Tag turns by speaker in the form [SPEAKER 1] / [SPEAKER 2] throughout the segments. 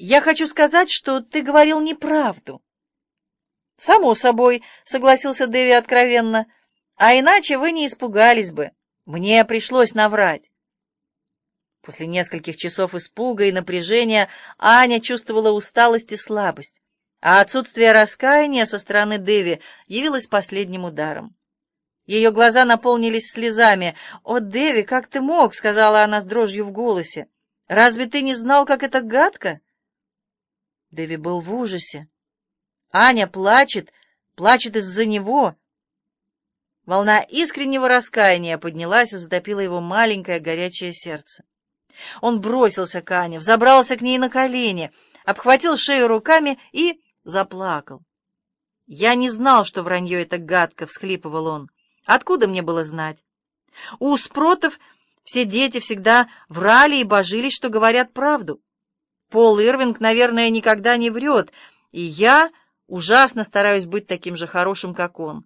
[SPEAKER 1] Я хочу сказать, что ты говорил неправду. Само собой, согласился Дэви откровенно, а иначе вы не испугались бы. Мне пришлось наврать. После нескольких часов испуга и напряжения Аня чувствовала усталость и слабость, а отсутствие раскаяния со стороны Дэви явилось последним ударом. Ее глаза наполнились слезами. «О, Дэви, как ты мог?» — сказала она с дрожью в голосе. «Разве ты не знал, как это гадко?» Дэви был в ужасе. Аня плачет, плачет из-за него. Волна искреннего раскаяния поднялась и затопила его маленькое горячее сердце. Он бросился к Ане, взобрался к ней на колени, обхватил шею руками и заплакал. «Я не знал, что вранье это гадко», — всхлипывал он. «Откуда мне было знать? У Спротов все дети всегда врали и божились, что говорят правду. Пол Ирвинг, наверное, никогда не врет, и я ужасно стараюсь быть таким же хорошим, как он.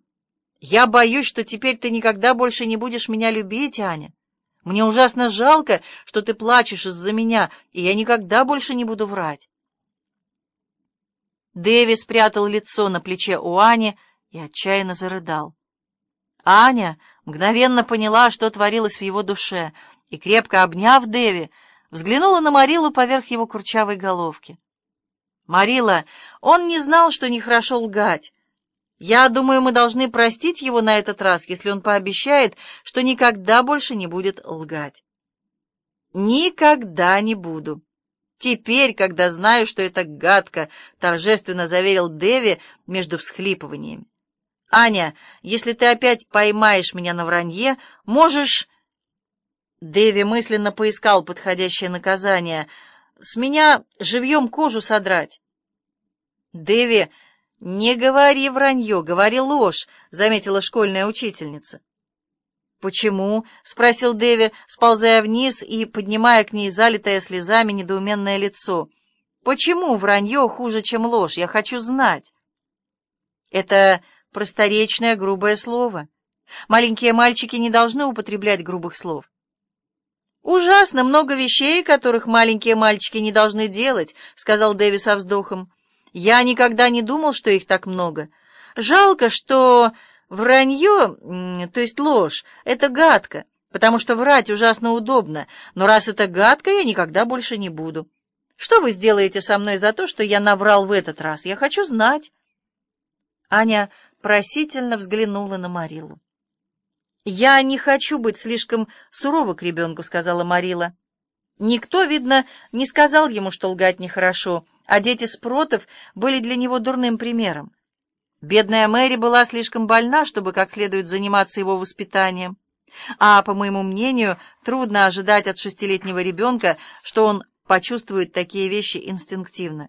[SPEAKER 1] Я боюсь, что теперь ты никогда больше не будешь меня любить, Аня. Мне ужасно жалко, что ты плачешь из-за меня, и я никогда больше не буду врать. Дэви спрятал лицо на плече у Ани и отчаянно зарыдал. Аня мгновенно поняла, что творилось в его душе, и, крепко обняв Дэви, взглянула на Марилу поверх его курчавой головки. «Марила, он не знал, что нехорошо лгать. Я думаю, мы должны простить его на этот раз, если он пообещает, что никогда больше не будет лгать». «Никогда не буду. Теперь, когда знаю, что это гадко», — торжественно заверил Дэви между всхлипываниями. «Аня, если ты опять поймаешь меня на вранье, можешь...» Дэви мысленно поискал подходящее наказание. «С меня живьем кожу содрать». «Дэви, не говори вранье, говори ложь», — заметила школьная учительница. «Почему?» — спросил Дэви, сползая вниз и поднимая к ней залитое слезами недоуменное лицо. «Почему вранье хуже, чем ложь? Я хочу знать». «Это просторечное грубое слово. Маленькие мальчики не должны употреблять грубых слов. «Ужасно много вещей, которых маленькие мальчики не должны делать», — сказал Дэви со вздохом. «Я никогда не думал, что их так много. Жалко, что вранье, то есть ложь, — это гадко, потому что врать ужасно удобно, но раз это гадко, я никогда больше не буду. Что вы сделаете со мной за то, что я наврал в этот раз? Я хочу знать». Аня просительно взглянула на Марилу. «Я не хочу быть слишком сурова к ребенку», — сказала Марила. Никто, видно, не сказал ему, что лгать нехорошо, а дети Спротов были для него дурным примером. Бедная Мэри была слишком больна, чтобы как следует заниматься его воспитанием. А, по моему мнению, трудно ожидать от шестилетнего ребенка, что он почувствует такие вещи инстинктивно.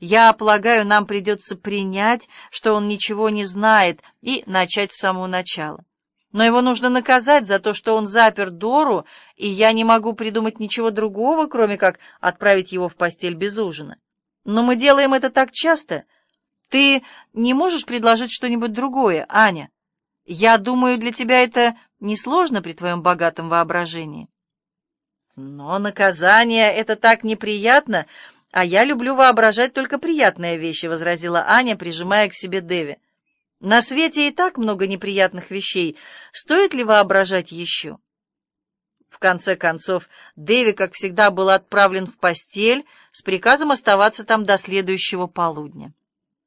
[SPEAKER 1] Я полагаю, нам придется принять, что он ничего не знает, и начать с самого начала. Но его нужно наказать за то, что он запер Дору, и я не могу придумать ничего другого, кроме как отправить его в постель без ужина. Но мы делаем это так часто. Ты не можешь предложить что-нибудь другое, Аня? Я думаю, для тебя это несложно при твоем богатом воображении. Но наказание — это так неприятно, а я люблю воображать только приятные вещи, — возразила Аня, прижимая к себе Деви. На свете и так много неприятных вещей. Стоит ли воображать еще? В конце концов, Дэви, как всегда, был отправлен в постель с приказом оставаться там до следующего полудня.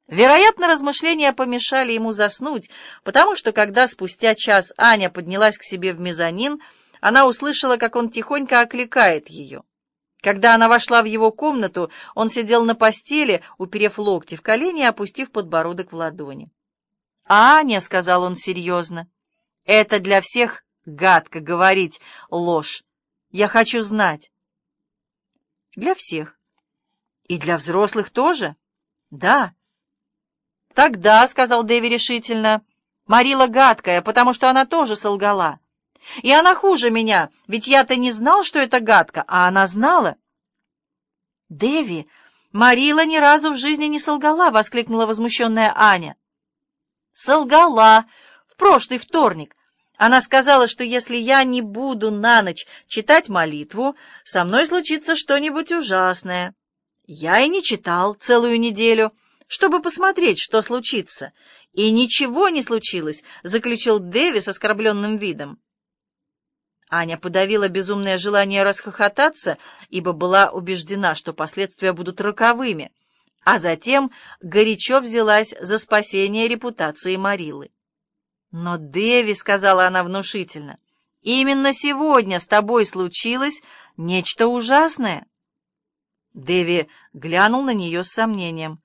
[SPEAKER 1] Вероятно, размышления помешали ему заснуть, потому что, когда спустя час Аня поднялась к себе в мезонин, она услышала, как он тихонько окликает ее. Когда она вошла в его комнату, он сидел на постели, уперев локти в колени и опустив подбородок в ладони. «Аня», — сказал он серьезно, — «это для всех гадко говорить ложь. Я хочу знать». «Для всех. И для взрослых тоже?» «Да». «Тогда», — сказал Дэви решительно, — «Марила гадкая, потому что она тоже солгала. И она хуже меня, ведь я-то не знал, что это гадко, а она знала». «Дэви, Марила ни разу в жизни не солгала!» — воскликнула возмущенная Аня солгала в прошлый вторник. Она сказала, что если я не буду на ночь читать молитву, со мной случится что-нибудь ужасное. Я и не читал целую неделю, чтобы посмотреть, что случится. И ничего не случилось, заключил Дэви с оскорбленным видом. Аня подавила безумное желание расхохотаться, ибо была убеждена, что последствия будут роковыми, а затем горячо взялась за спасение репутации Марилы. «Но, Дэви, — сказала она внушительно, — именно сегодня с тобой случилось нечто ужасное». Дэви глянул на нее с сомнением.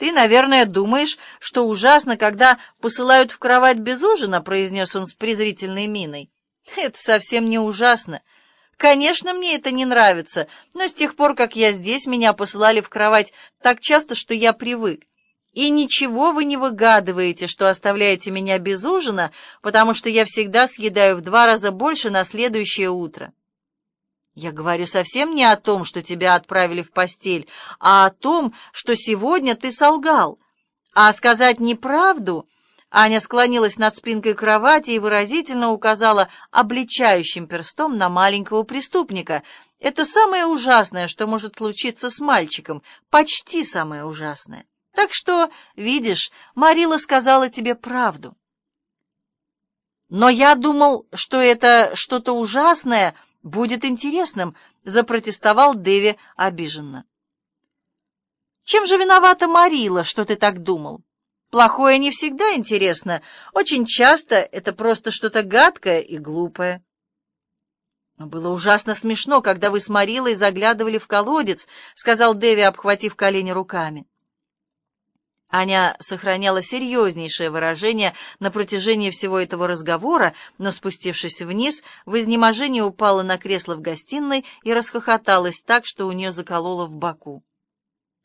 [SPEAKER 1] «Ты, наверное, думаешь, что ужасно, когда посылают в кровать без ужина?» — произнес он с презрительной миной. «Это совсем не ужасно. Конечно, мне это не нравится, но с тех пор, как я здесь, меня посылали в кровать так часто, что я привык. И ничего вы не выгадываете, что оставляете меня без ужина, потому что я всегда съедаю в два раза больше на следующее утро». Я говорю совсем не о том, что тебя отправили в постель, а о том, что сегодня ты солгал. А сказать неправду... Аня склонилась над спинкой кровати и выразительно указала обличающим перстом на маленького преступника. Это самое ужасное, что может случиться с мальчиком, почти самое ужасное. Так что, видишь, Марила сказала тебе правду. Но я думал, что это что-то ужасное — «Будет интересным», — запротестовал Дэви обиженно. «Чем же виновата Марила, что ты так думал? Плохое не всегда интересно. Очень часто это просто что-то гадкое и глупое». «Но было ужасно смешно, когда вы с Марилой заглядывали в колодец», — сказал Дэви, обхватив колени руками. Аня сохраняла серьезнейшее выражение на протяжении всего этого разговора, но, спустившись вниз, в изнеможении упала на кресло в гостиной и расхохоталась так, что у нее закололо в боку.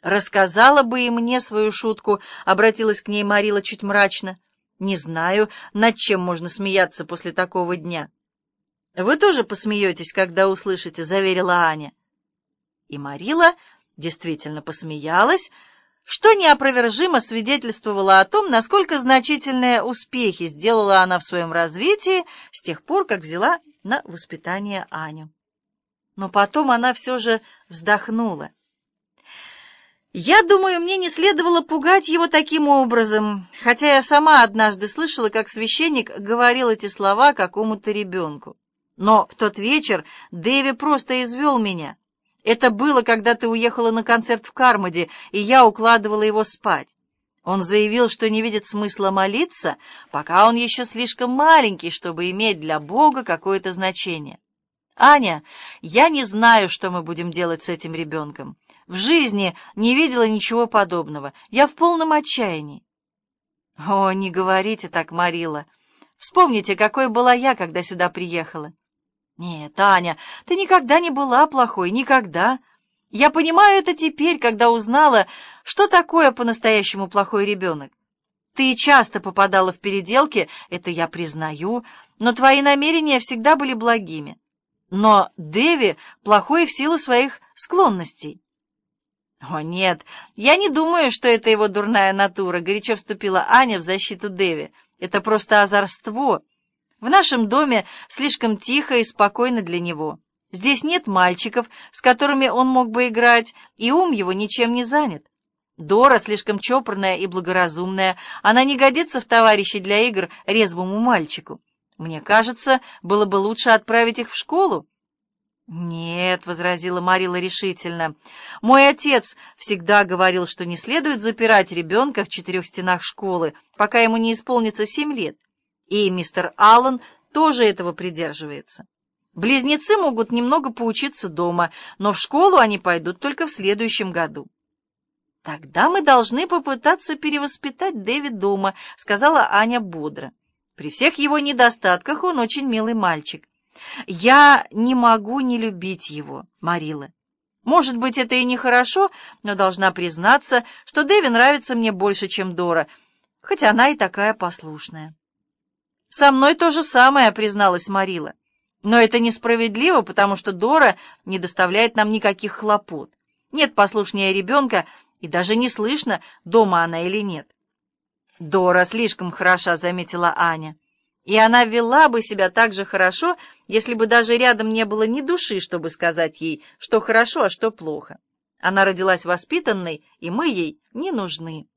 [SPEAKER 1] «Рассказала бы и мне свою шутку», — обратилась к ней Марила чуть мрачно. «Не знаю, над чем можно смеяться после такого дня». «Вы тоже посмеетесь, когда услышите», — заверила Аня. И Марила действительно посмеялась, — что неопровержимо свидетельствовало о том, насколько значительные успехи сделала она в своем развитии с тех пор, как взяла на воспитание Аню. Но потом она все же вздохнула. Я думаю, мне не следовало пугать его таким образом, хотя я сама однажды слышала, как священник говорил эти слова какому-то ребенку. Но в тот вечер Дэви просто извел меня. Это было, когда ты уехала на концерт в Кармоде, и я укладывала его спать. Он заявил, что не видит смысла молиться, пока он еще слишком маленький, чтобы иметь для Бога какое-то значение. Аня, я не знаю, что мы будем делать с этим ребенком. В жизни не видела ничего подобного. Я в полном отчаянии. О, не говорите так, Марила. Вспомните, какой была я, когда сюда приехала. «Нет, Аня, ты никогда не была плохой, никогда. Я понимаю это теперь, когда узнала, что такое по-настоящему плохой ребенок. Ты часто попадала в переделки, это я признаю, но твои намерения всегда были благими. Но Дэви плохой в силу своих склонностей». «О, нет, я не думаю, что это его дурная натура», — горячо вступила Аня в защиту Дэви. «Это просто озорство». В нашем доме слишком тихо и спокойно для него. Здесь нет мальчиков, с которыми он мог бы играть, и ум его ничем не занят. Дора слишком чопорная и благоразумная, она не годится в товарищи для игр резвому мальчику. Мне кажется, было бы лучше отправить их в школу. «Нет», — возразила Марила решительно, — «мой отец всегда говорил, что не следует запирать ребенка в четырех стенах школы, пока ему не исполнится семь лет и мистер Аллен тоже этого придерживается. Близнецы могут немного поучиться дома, но в школу они пойдут только в следующем году. «Тогда мы должны попытаться перевоспитать Дэви дома», — сказала Аня бодро. «При всех его недостатках он очень милый мальчик. Я не могу не любить его, Марила. Может быть, это и нехорошо, но должна признаться, что Дэви нравится мне больше, чем Дора, хоть она и такая послушная». «Со мной то же самое», — призналась Марила. «Но это несправедливо, потому что Дора не доставляет нам никаких хлопот. Нет послушнее ребенка, и даже не слышно, дома она или нет». «Дора слишком хороша», — заметила Аня. «И она вела бы себя так же хорошо, если бы даже рядом не было ни души, чтобы сказать ей, что хорошо, а что плохо. Она родилась воспитанной, и мы ей не нужны.